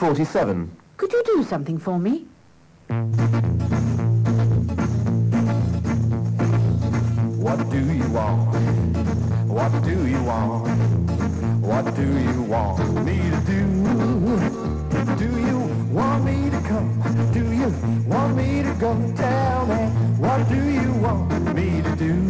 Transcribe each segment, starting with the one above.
247. Could you do something for me? What do you want? What do you want? What do you want me to do? Do you want me to come? Do you want me to go? Tell me, what do you want me to do? Do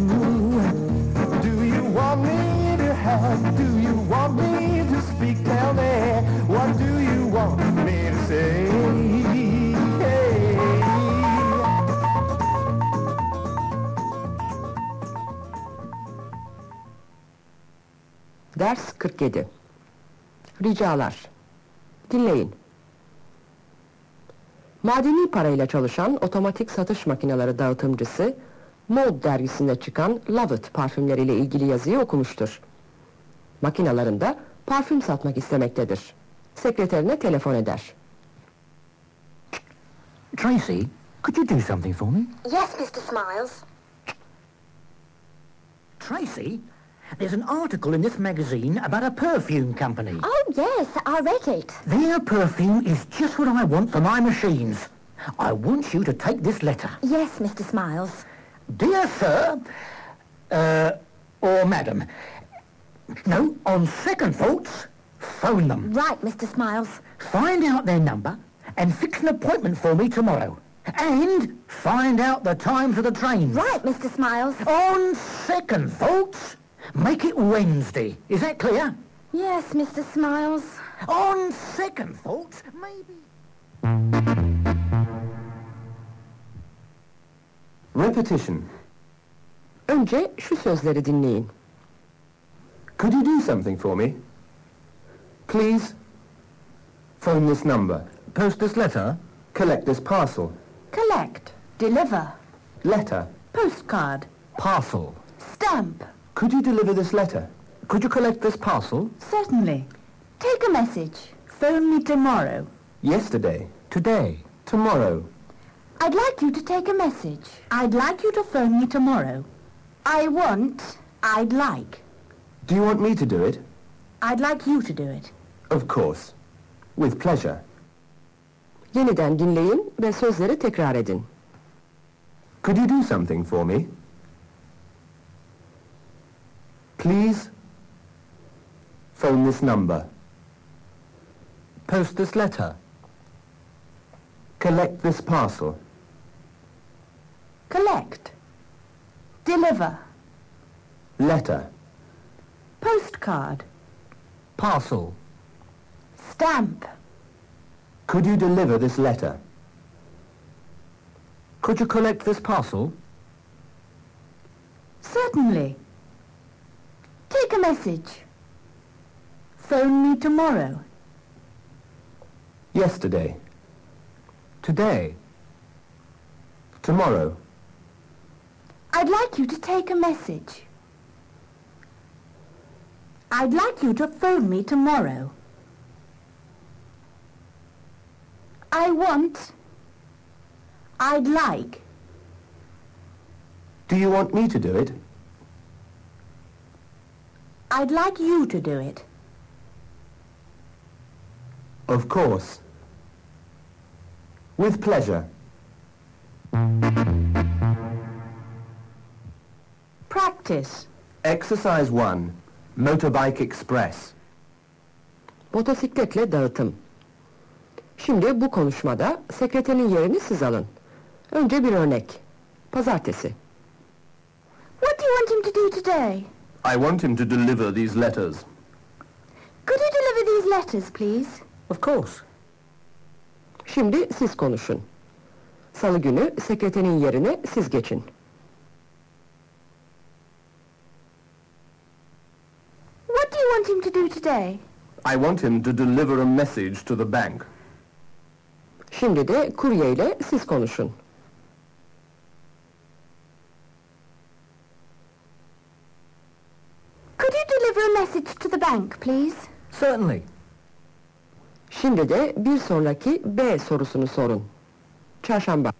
47. Ricalar. Dinleyin. Madeni parayla çalışan otomatik satış makineleri dağıtımcısı Mod dergisinde çıkan Lovett parfümleriyle ilgili yazıyı okumuştur. Makinalarında parfüm satmak istemektedir. Sekreterine telefon eder. Tracy, could you do something for me? Yes, Mr. Smiles. Tracy, there's an article in this magazine about a perfume company. Oh, yes, I read it. Their perfume is just what I want for my machines. I want you to take this letter. Yes, Mr. Smiles. Dear sir, uh, or madam, no, on second thoughts, phone them. Right, Mr. Smiles. Find out their number and fix an appointment for me tomorrow. And find out the time for the trains. Right, Mr. Smiles. On second thoughts, make it Wednesday. Is that clear? Yes, Mr. Smiles. On second thoughts, maybe... Repetition. Önce şu sözleri dinleyin. Could you do something for me? Please phone this number. Post this letter. Collect this parcel. Collect. Deliver. Letter. Postcard. Parcel. Stamp. Could you deliver this letter? Could you collect this parcel? Certainly. Take a message. Phone me tomorrow. Yesterday. Today. Tomorrow. I'd like you to take a message. I'd like you to phone me tomorrow. I want, I'd like. Do you want me to do it? I'd like you to do it. Of course. With pleasure. Yeniden dinleyin ve sözleri tekrar edin. Could you do something for me? Please phone this number. Post this letter. Collect this parcel. Collect. Deliver. Letter. Postcard. Parcel. Stamp. Could you deliver this letter? Could you collect this parcel? Certainly. Message. Phone me tomorrow. Yesterday. Today. Tomorrow. I'd like you to take a message. I'd like you to phone me tomorrow. I want. I'd like. Do you want me to do it? I'd like you to do it. Of course. With pleasure. Practice. Exercise 1. Motorbike Express. Motosikletle dağıtım. Şimdi bu konuşmada sekreterin yerini siz alın. Önce bir örnek. Pazartesi. What do you want him to do today? I want him to deliver these letters. Could you deliver these letters, please? Of course. Şimdi siz konuşun. Salı günü sekreterin yerine siz geçin. What do you want him to do today? I want him to deliver a message to the bank. Şimdi de kurye ile siz konuşun. Could you deliver a message to the bank, please? Certainly. Şimdi de bir sonraki B sorusunu sorun. Çarşamba.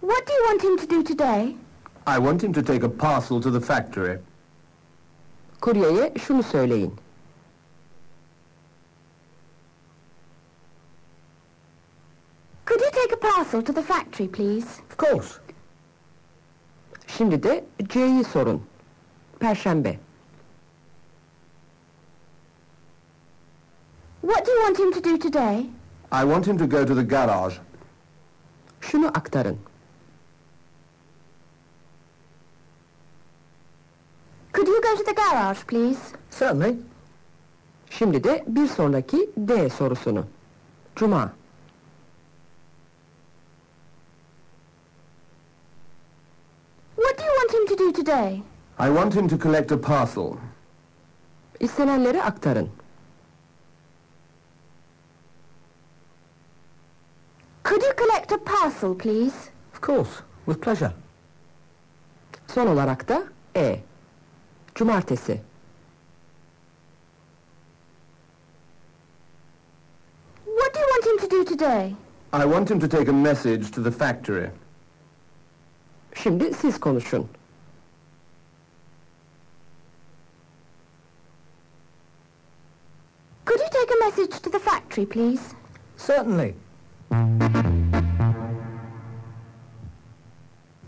What do you want him to do today? I want him to take a parcel to the factory. Kuryeye şunu söyleyin. Could you take a parcel to the factory, please? Of course. Şimdi de C'yi sorun. Perşembe. What do you want him to do today? I want him to go to the garage. Şunu aktarın. Could you go to the garage, please? Certainly. Şimdi de bir sonraki D sorusunu. Cuma. Today? I want him to collect a parcel. İstenenleri aktarın. Could you collect a parcel, please? Of course. With pleasure. Son olarak da E. Cumartesi. What do you want him to do today? I want him to take a message to the factory. Şimdi siz konuşun. Could you take a message to the factory, please? Certainly.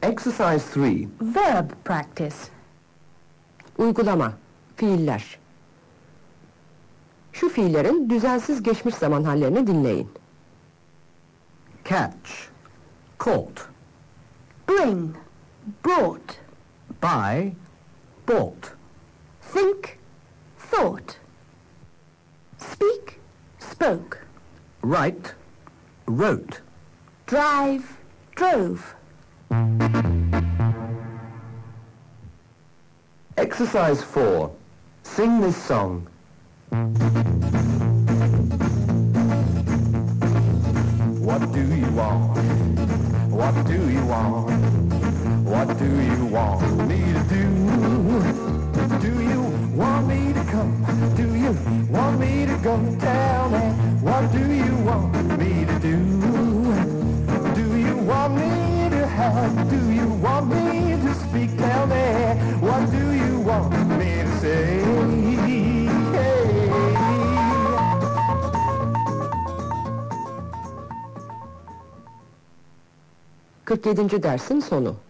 Exercise 3. Verb practice. Uygulama. Fiiller. Şu fiillerin düzensiz geçmiş zaman hallerini dinleyin. Catch. Caught. Bring. Brought. Buy. Bought. Think. Thought. Speak. Spoke. Write. Wrote. Drive. Drove. Exercise 4. Sing this song. What do you want? What do you want? What do you want me to do? Do you want to go? Tell me, what do you want me to do? Do you want me to have? Do you want me to speak? Tell me, what do you want me to say? Hey. 47. dersin sonu.